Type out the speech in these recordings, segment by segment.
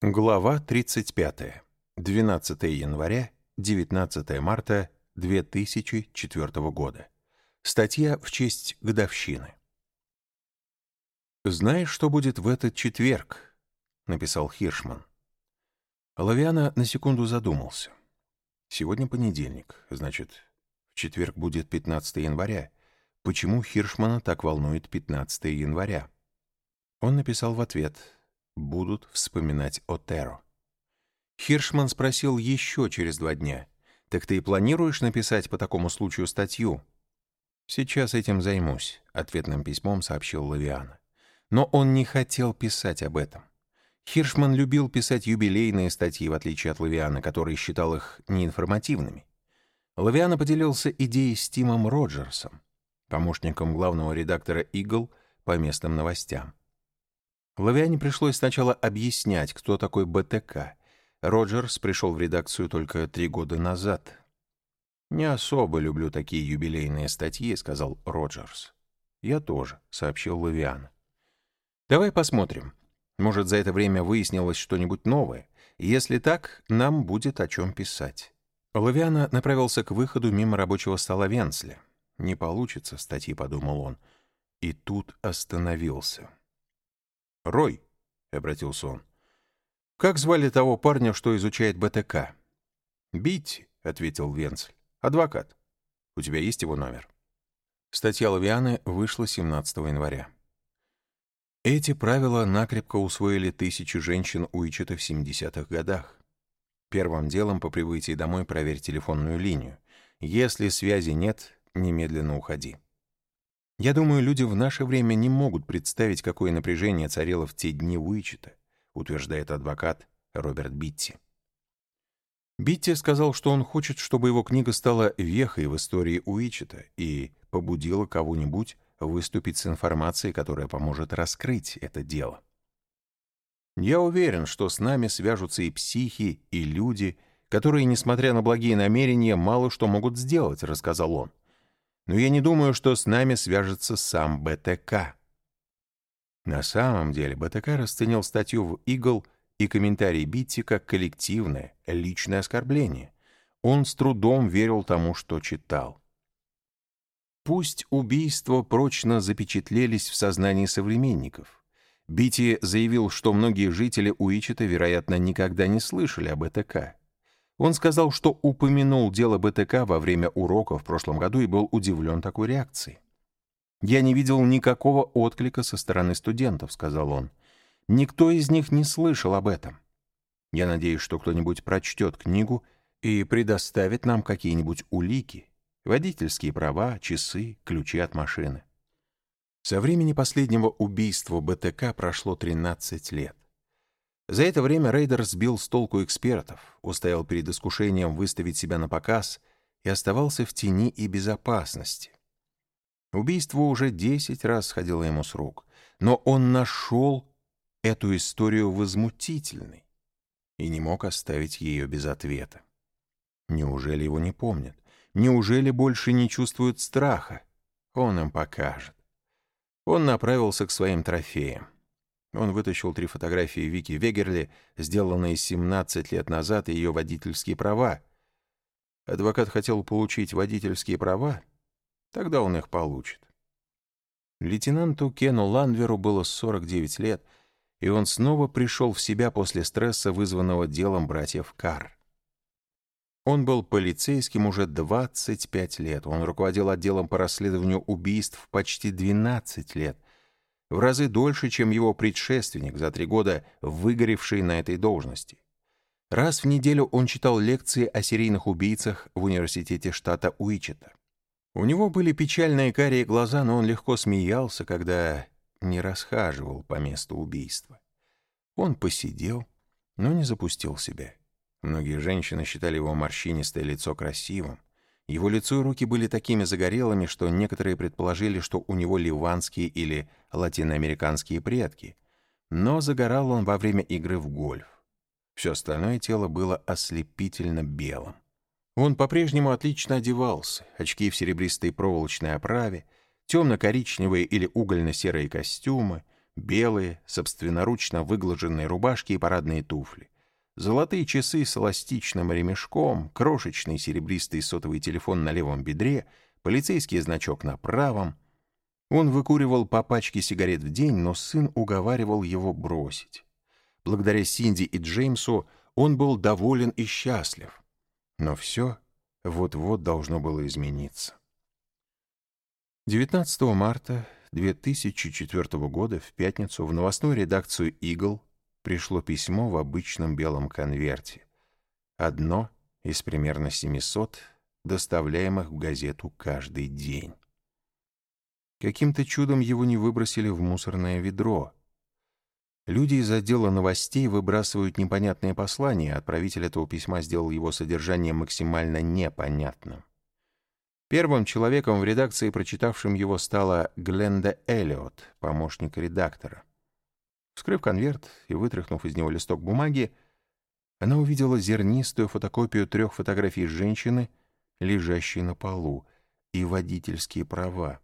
Глава 35. 12 января, 19 марта 2004 года. Статья в честь годовщины. «Знаешь, что будет в этот четверг?» — написал Хиршман. Лавиана на секунду задумался. «Сегодня понедельник, значит, в четверг будет 15 января. Почему Хиршмана так волнует 15 января?» Он написал в ответ — будут вспоминать о Теро. Хиршман спросил еще через два дня. «Так ты и планируешь написать по такому случаю статью?» «Сейчас этим займусь», — ответным письмом сообщил Лавиана. Но он не хотел писать об этом. Хиршман любил писать юбилейные статьи, в отличие от Лавиана, который считал их неинформативными. Лавиана поделился идеей с Тимом Роджерсом, помощником главного редактора «Игл» по местным новостям. Лавиане пришлось сначала объяснять, кто такой БТК. Роджерс пришел в редакцию только три года назад. «Не особо люблю такие юбилейные статьи», — сказал Роджерс. «Я тоже», — сообщил Лавиан. «Давай посмотрим. Может, за это время выяснилось что-нибудь новое. Если так, нам будет о чем писать». Лавиана направился к выходу мимо рабочего стола Венсли. «Не получится статьи», — подумал он. И тут остановился. «Рой», — обратился он, — «как звали того парня, что изучает БТК?» «Битти», — ответил Венцель, — «адвокат. У тебя есть его номер?» Статья Лавианы вышла 17 января. Эти правила накрепко усвоили тысячи женщин Уичета в 70-х годах. Первым делом по прибытии домой проверь телефонную линию. Если связи нет, немедленно уходи. Я думаю, люди в наше время не могут представить, какое напряжение царило в те дни Уичета, утверждает адвокат Роберт Битти. Битти сказал, что он хочет, чтобы его книга стала вехой в истории Уичета и побудила кого-нибудь выступить с информацией, которая поможет раскрыть это дело. Я уверен, что с нами свяжутся и психи, и люди, которые, несмотря на благие намерения, мало что могут сделать, рассказал он но я не думаю, что с нами свяжется сам БТК. На самом деле БТК расценил статью в «Игл» и комментарий Битти как коллективное, личное оскорбление. Он с трудом верил тому, что читал. Пусть убийства прочно запечатлелись в сознании современников. Битти заявил, что многие жители Уичета, вероятно, никогда не слышали об БТК. Он сказал, что упомянул дело БТК во время урока в прошлом году и был удивлен такой реакцией. «Я не видел никакого отклика со стороны студентов», — сказал он. «Никто из них не слышал об этом. Я надеюсь, что кто-нибудь прочтет книгу и предоставит нам какие-нибудь улики, водительские права, часы, ключи от машины». Со времени последнего убийства БТК прошло 13 лет. За это время Рейдер сбил с толку экспертов, устоял перед искушением выставить себя на показ и оставался в тени и безопасности. Убийство уже десять раз сходило ему с рук, но он нашел эту историю возмутительной и не мог оставить ее без ответа. Неужели его не помнят? Неужели больше не чувствуют страха? Он им покажет. Он направился к своим трофеям. Он вытащил три фотографии Вики Вегерли, сделанные 17 лет назад, и ее водительские права. Адвокат хотел получить водительские права? Тогда он их получит. Лейтенанту Кену Ланверу было 49 лет, и он снова пришел в себя после стресса, вызванного делом братьев Карр. Он был полицейским уже 25 лет. Он руководил отделом по расследованию убийств почти 12 лет в разы дольше, чем его предшественник, за три года выгоревший на этой должности. Раз в неделю он читал лекции о серийных убийцах в университете штата Уичета. У него были печальные карие глаза, но он легко смеялся, когда не расхаживал по месту убийства. Он посидел, но не запустил себя. Многие женщины считали его морщинистое лицо красивым. Его лицо и руки были такими загорелыми, что некоторые предположили, что у него ливанские или латиноамериканские предки. Но загорал он во время игры в гольф. Все остальное тело было ослепительно белым. Он по-прежнему отлично одевался, очки в серебристой проволочной оправе, темно-коричневые или угольно-серые костюмы, белые, собственноручно выглаженные рубашки и парадные туфли. Золотые часы с эластичным ремешком, крошечный серебристый сотовый телефон на левом бедре, полицейский значок на правом. Он выкуривал по пачке сигарет в день, но сын уговаривал его бросить. Благодаря Синди и Джеймсу он был доволен и счастлив. Но все вот-вот должно было измениться. 19 марта 2004 года в пятницу в новостную редакцию «Игл» пришло письмо в обычном белом конверте. Одно из примерно 700, доставляемых в газету каждый день. Каким-то чудом его не выбросили в мусорное ведро. Люди из отдела новостей выбрасывают непонятные послания, отправитель этого письма сделал его содержание максимально непонятным. Первым человеком в редакции, прочитавшим его, стала Гленда Эллиот, помощник редактора. Вскрыв конверт и вытряхнув из него листок бумаги, она увидела зернистую фотокопию трех фотографий женщины, лежащей на полу, и водительские права.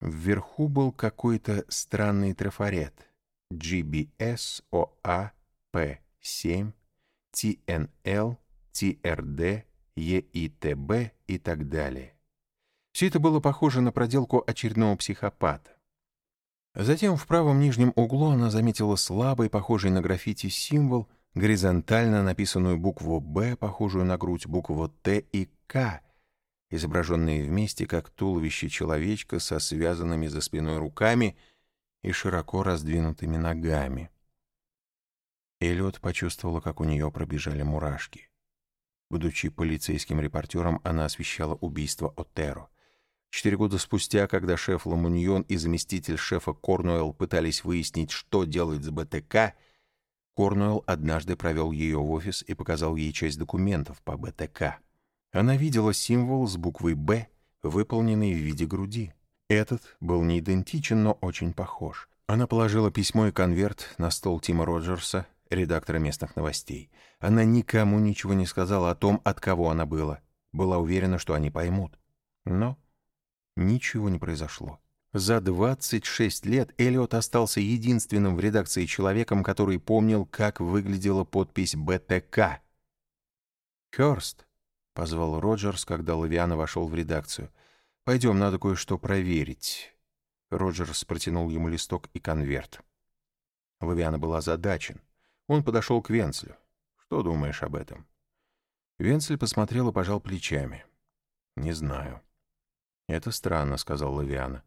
Вверху был какой-то странный трафарет GBS OA P7 TNL TRD EITB и так далее. Все это было похоже на проделку очередного психопата. Затем в правом нижнем углу она заметила слабый, похожий на граффити символ, горизонтально написанную букву «Б», похожую на грудь, букву «Т» и «К», изображенные вместе как туловище человечка со связанными за спиной руками и широко раздвинутыми ногами. Эллиот почувствовала, как у нее пробежали мурашки. Будучи полицейским репортером, она освещала убийство Отеро — Четыре года спустя, когда шеф Ламуньон и заместитель шефа Корнуэлл пытались выяснить, что делать с БТК, Корнуэлл однажды провел ее в офис и показал ей часть документов по БТК. Она видела символ с буквой «Б», выполненный в виде груди. Этот был не идентичен, но очень похож. Она положила письмо и конверт на стол Тима Роджерса, редактора местных новостей. Она никому ничего не сказала о том, от кого она была. Была уверена, что они поймут. Но Ничего не произошло. За 26 лет Эллиот остался единственным в редакции человеком, который помнил, как выглядела подпись БТК. «Хёрст», — позвал Роджерс, когда Лавиана вошел в редакцию. «Пойдем, надо кое-что проверить». Роджерс протянул ему листок и конверт. Лавиана был озадачен. Он подошел к Венцелю. «Что думаешь об этом?» Венцель посмотрел и пожал плечами. «Не знаю». «Это странно», — сказал Лавиана.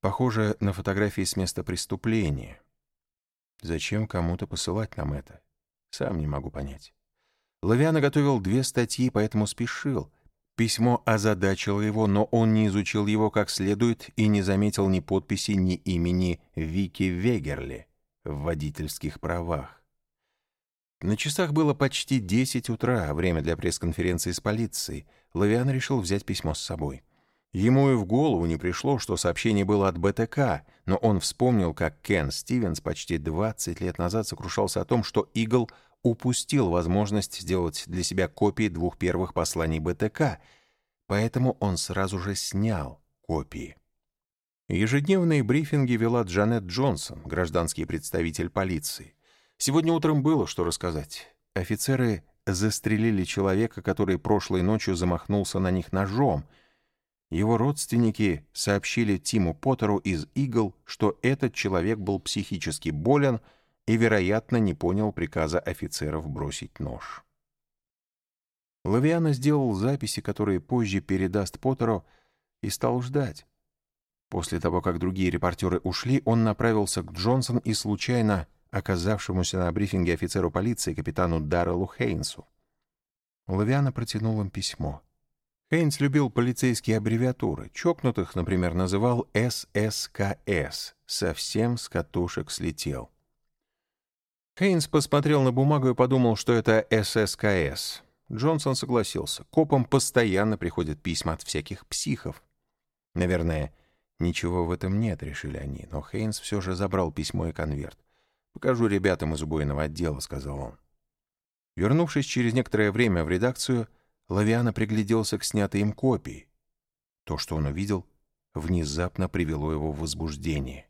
«Похоже на фотографии с места преступления. Зачем кому-то посылать нам это? Сам не могу понять». Лавиана готовил две статьи, поэтому спешил. Письмо озадачило его, но он не изучил его как следует и не заметил ни подписи, ни имени Вики Вегерли в водительских правах. На часах было почти 10 утра, время для пресс-конференции с полицией. Лавиан решил взять письмо с собой. Ему и в голову не пришло, что сообщение было от БТК, но он вспомнил, как Кен Стивенс почти 20 лет назад сокрушался о том, что Игл упустил возможность сделать для себя копии двух первых посланий БТК, поэтому он сразу же снял копии. Ежедневные брифинги вела Джанет Джонсон, гражданский представитель полиции. Сегодня утром было что рассказать. Офицеры застрелили человека, который прошлой ночью замахнулся на них ножом — его родственники сообщили Тиму Поттеру из «Игл», что этот человек был психически болен и, вероятно, не понял приказа офицеров бросить нож. Лавиана сделал записи, которые позже передаст Поттеру, и стал ждать. После того, как другие репортеры ушли, он направился к Джонсон и случайно оказавшемуся на брифинге офицеру полиции капитану Дарреллу Хейнсу. Лавиана протянул им письмо. Хейнс любил полицейские аббревиатуры. Чокнутых, например, называл ССКС. Совсем с катушек слетел. Хейнс посмотрел на бумагу и подумал, что это ССКС. Джонсон согласился. Копам постоянно приходят письма от всяких психов. Наверное, ничего в этом нет, решили они, но Хейнс все же забрал письмо и конверт. «Покажу ребятам из убойного отдела», — сказал он. Вернувшись через некоторое время в редакцию, Лавиана пригляделся к снятой им копии. То, что он увидел, внезапно привело его в возбуждение.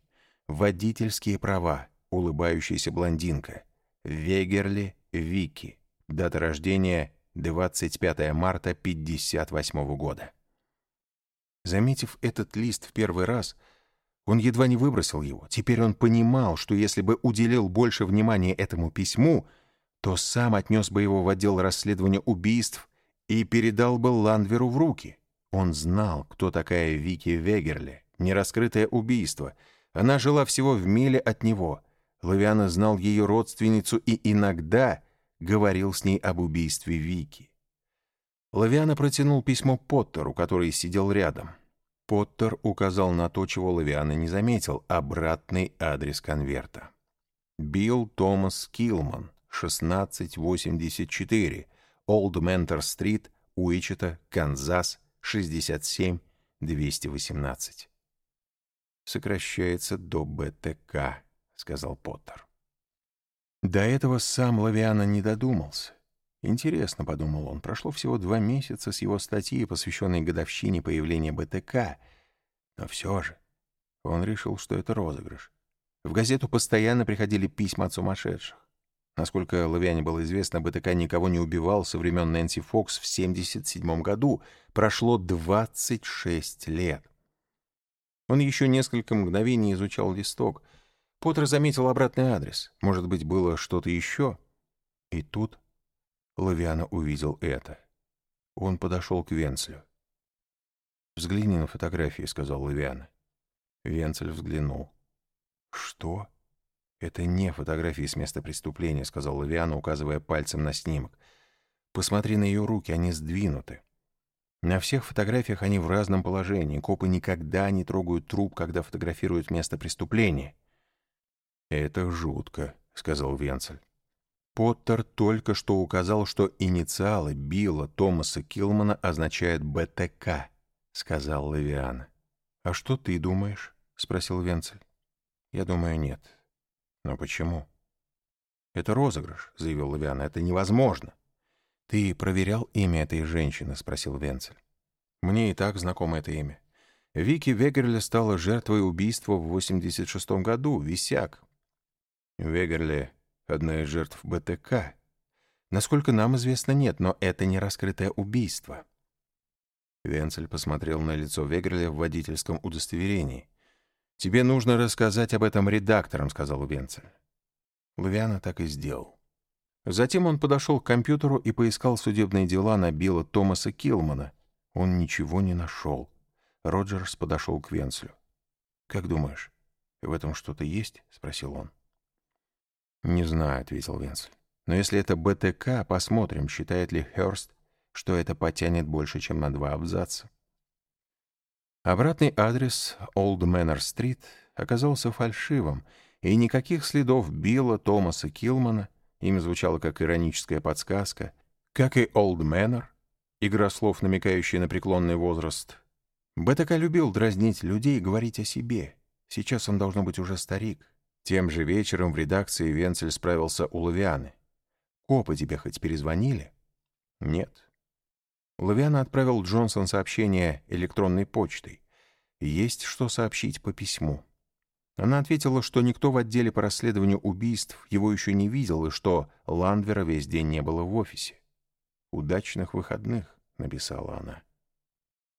водительские права, улыбающаяся блондинка, Вегерли Вики, дата рождения 25 марта 58 года. Заметив этот лист в первый раз, он едва не выбросил его. Теперь он понимал, что если бы уделил больше внимания этому письму, то сам отнес бы его в отдел расследования убийств и передал бы Ландверу в руки. Он знал, кто такая Вики Вегерли, нераскрытое убийство. Она жила всего в миле от него. Лавиана знал ее родственницу и иногда говорил с ней об убийстве Вики. Лавиана протянул письмо Поттеру, который сидел рядом. Поттер указал на то, чего Лавиана не заметил, обратный адрес конверта. Билл Томас Килман, 1684, Олд Ментор-стрит, Уичета, Канзас, 67-218. «Сокращается до БТК», — сказал Поттер. До этого сам Лавиана не додумался. Интересно, — подумал он, — прошло всего два месяца с его статьи, посвященной годовщине появления БТК. Но все же он решил, что это розыгрыш. В газету постоянно приходили письма от сумасшедших. Насколько Лавиане было известно, БТК никого не убивал со времен Нэнси Фокс в 1977 году. Прошло 26 лет. Он еще несколько мгновений изучал листок. Поттер заметил обратный адрес. Может быть, было что-то еще? И тут Лавиана увидел это. Он подошел к Венцелю. «Взгляни на фотографии», — сказал Лавиана. Венцель взглянул. «Что?» «Это не фотографии с места преступления», — сказал Лавиана, указывая пальцем на снимок. «Посмотри на ее руки, они сдвинуты. На всех фотографиях они в разном положении. Копы никогда не трогают труп, когда фотографируют место преступления». «Это жутко», — сказал Венцель. Поттер только что указал, что инициалы Билла Томаса Килмана означают БТК, сказал Лавиан. А что ты думаешь? спросил Венцель. Я думаю, нет. Но почему? Это розыгрыш, заявил Лавиан. Это невозможно. Ты проверял имя этой женщины? спросил Венцель. Мне и так знакомо это имя. Вики Вегерли стала жертвой убийства в 86 году, висяк. Вегерли одна из жертв БТК. Насколько нам известно, нет, но это не раскрытое убийство. Венцель посмотрел на лицо Вегерля в водительском удостоверении. «Тебе нужно рассказать об этом редакторам», — сказал Венцель. Лавиана так и сделал. Затем он подошел к компьютеру и поискал судебные дела на Билла Томаса Килмана. Он ничего не нашел. Роджерс подошел к Венцелю. «Как думаешь, в этом что-то есть?» — спросил он. «Не знаю», — ответил Венцель. «Но если это БТК, посмотрим, считает ли Хёрст, что это потянет больше, чем на два абзаца». Обратный адрес Олд Мэннер-стрит оказался фальшивым, и никаких следов Билла Томаса Килмана, имя звучало как ироническая подсказка, как и Олд Мэннер, игра слов, намекающая на преклонный возраст. БТК любил дразнить людей и говорить о себе. Сейчас он должно быть уже старик. Тем же вечером в редакции Венцель справился у Лавианы. «Копы тебе хоть перезвонили?» «Нет». Лавиана отправил Джонсон сообщение электронной почтой. «Есть что сообщить по письму». Она ответила, что никто в отделе по расследованию убийств его еще не видел и что Ландвера весь день не было в офисе. «Удачных выходных», — написала она.